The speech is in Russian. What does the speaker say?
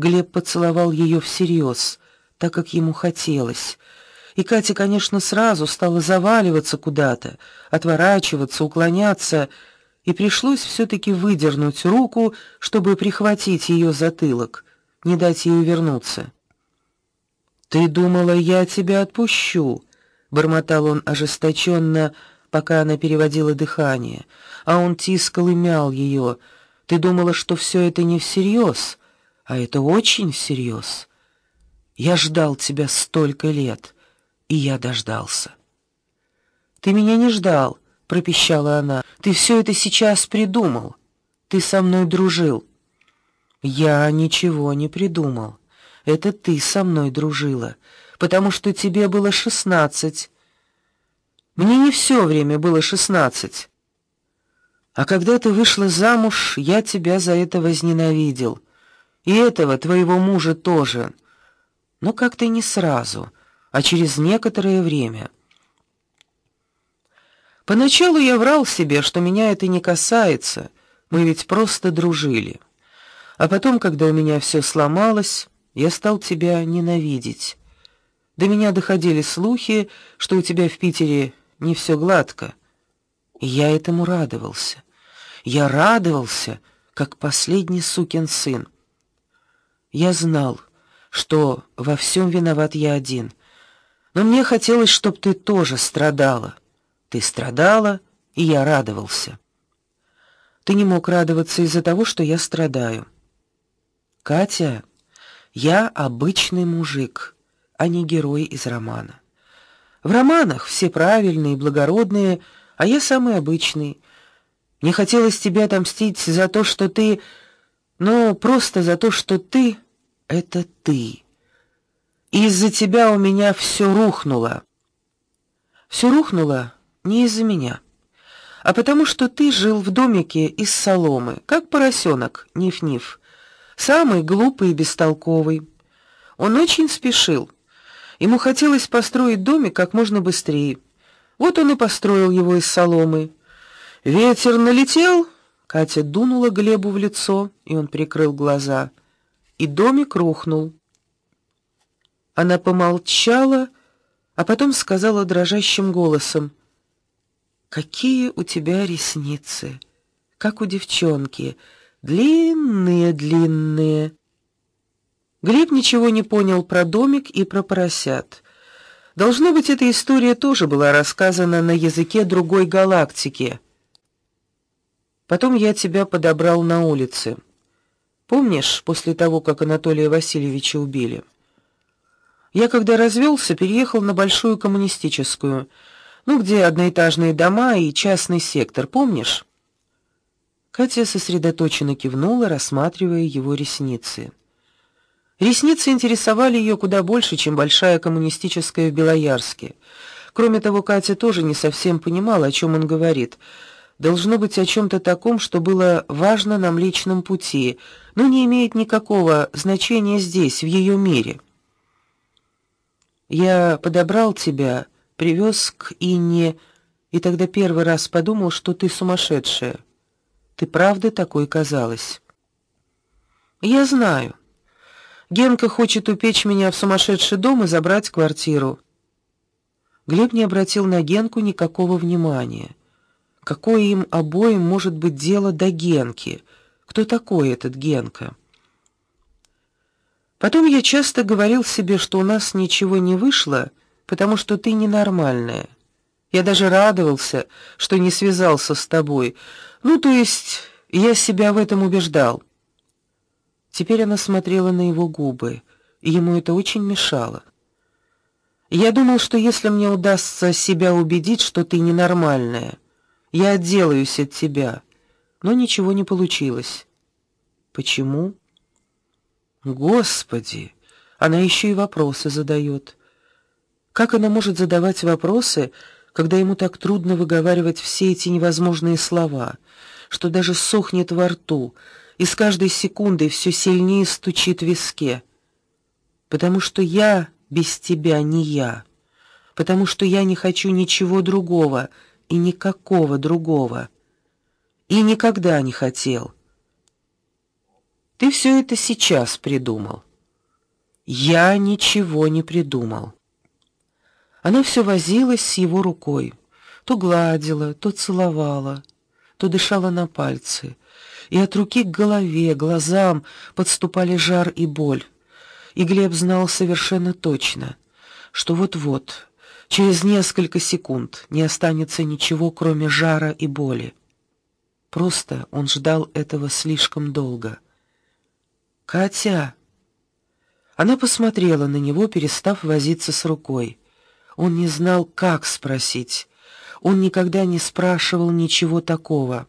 Глеб поцеловал ее всерьез, так как ему хотелось. И Катя, конечно, сразу стала заваливаться куда-то, отворачиваться, уклоняться, и пришлось все таки выдернуть руку, чтобы прихватить ее затылок, не дать ей вернуться. Ты думала, я тебя отпущу, бормотал он ожесточенно, пока она переводила дыхание, а он тискал и мял ее. Ты думала, что все это не всерьез, а это очень всерьез. Я ждал тебя столько лет, и я дождался. Ты меня не ждал, пропищала она. Ты все это сейчас придумал. Ты со мной дружил. Я ничего не придумал. Это ты со мной дружила, потому что тебе было шестнадцать. Мне не все время было шестнадцать. А когда ты вышла замуж, я тебя за это возненавидел. И этого твоего мужа тоже. Но как-то не сразу, а через некоторое время. Поначалу я врал себе, что меня это не касается. Мы ведь просто дружили. А потом, когда у меня все сломалось, я стал тебя ненавидеть. До меня доходили слухи, что у тебя в Питере не все гладко. И я этому радовался. Я радовался, как последний сукин сын. Я знал, что во всем виноват я один. Но мне хотелось, чтобы ты тоже страдала. Ты страдала, и я радовался. Ты не мог радоваться из-за того, что я страдаю. Катя, я обычный мужик, а не герой из романа. В романах все правильные, благородные, а я самый обычный. Мне хотелось тебя отомстить за то, что ты, ну, просто за то, что ты это ты. Из-за тебя у меня все рухнуло. Все рухнуло не из-за меня, а потому что ты жил в домике из соломы, как поросенок, ниф-ниф. Самый глупый и бестолковый. Он очень спешил. Ему хотелось построить домик как можно быстрее. Вот он и построил его из соломы. Ветер налетел, Катя дунула Глебу в лицо, и он прикрыл глаза. И домик рухнул. Она помолчала, а потом сказала дрожащим голосом: "Какие у тебя ресницы, как у девчонки, длинные-длинные". Глеб ничего не понял про домик и про поросят. Должно быть, эта история тоже была рассказана на языке другой галактики. Потом я тебя подобрал на улице. Помнишь, после того, как Анатолия Васильевича убили? Я когда развелся, переехал на большую коммунистическую, ну, где одноэтажные дома и частный сектор, помнишь? Катя сосредоточенно кивнула, рассматривая его ресницы. Ресницы интересовали ее куда больше, чем большая коммунистическая в Белоярске. Кроме того, Катя тоже не совсем понимала, о чем он говорит. Должно быть о чем то таком, что было важно на Млечном пути, но не имеет никакого значения здесь, в ее мире. Я подобрал тебя, привез к Инне, и тогда первый раз подумал, что ты сумасшедшая. Ты правда такой казалась. Я знаю. Генка хочет упечь меня в сумасшедший дом и забрать квартиру. Глеб не обратил на Генку никакого внимания. Какое им обоим может быть дело до Генки? Кто такой этот Генка? Потом я часто говорил себе, что у нас ничего не вышло, потому что ты ненормальная. Я даже радовался, что не связался с тобой. Ну, то есть, я себя в этом убеждал. Теперь она смотрела на его губы, и ему это очень мешало. Я думал, что если мне удастся себя убедить, что ты ненормальная, я отделаюсь от тебя. Но ничего не получилось. Почему? Господи, она еще и вопросы задает. Как она может задавать вопросы, когда ему так трудно выговаривать все эти невозможные слова, что даже сохнет во рту? и с каждой секундой все сильнее стучит в виске. Потому что я без тебя не я. Потому что я не хочу ничего другого и никакого другого. И никогда не хотел. Ты все это сейчас придумал. Я ничего не придумал. Она все возилась с его рукой, то гладила, то целовала, то дышала на пальцы, и от руки к голове, глазам подступали жар и боль. И Глеб знал совершенно точно, что вот-вот, через несколько секунд, не останется ничего, кроме жара и боли. Просто он ждал этого слишком долго. Катя Она посмотрела на него, перестав возиться с рукой. Он не знал, как спросить. Он никогда не спрашивал ничего такого.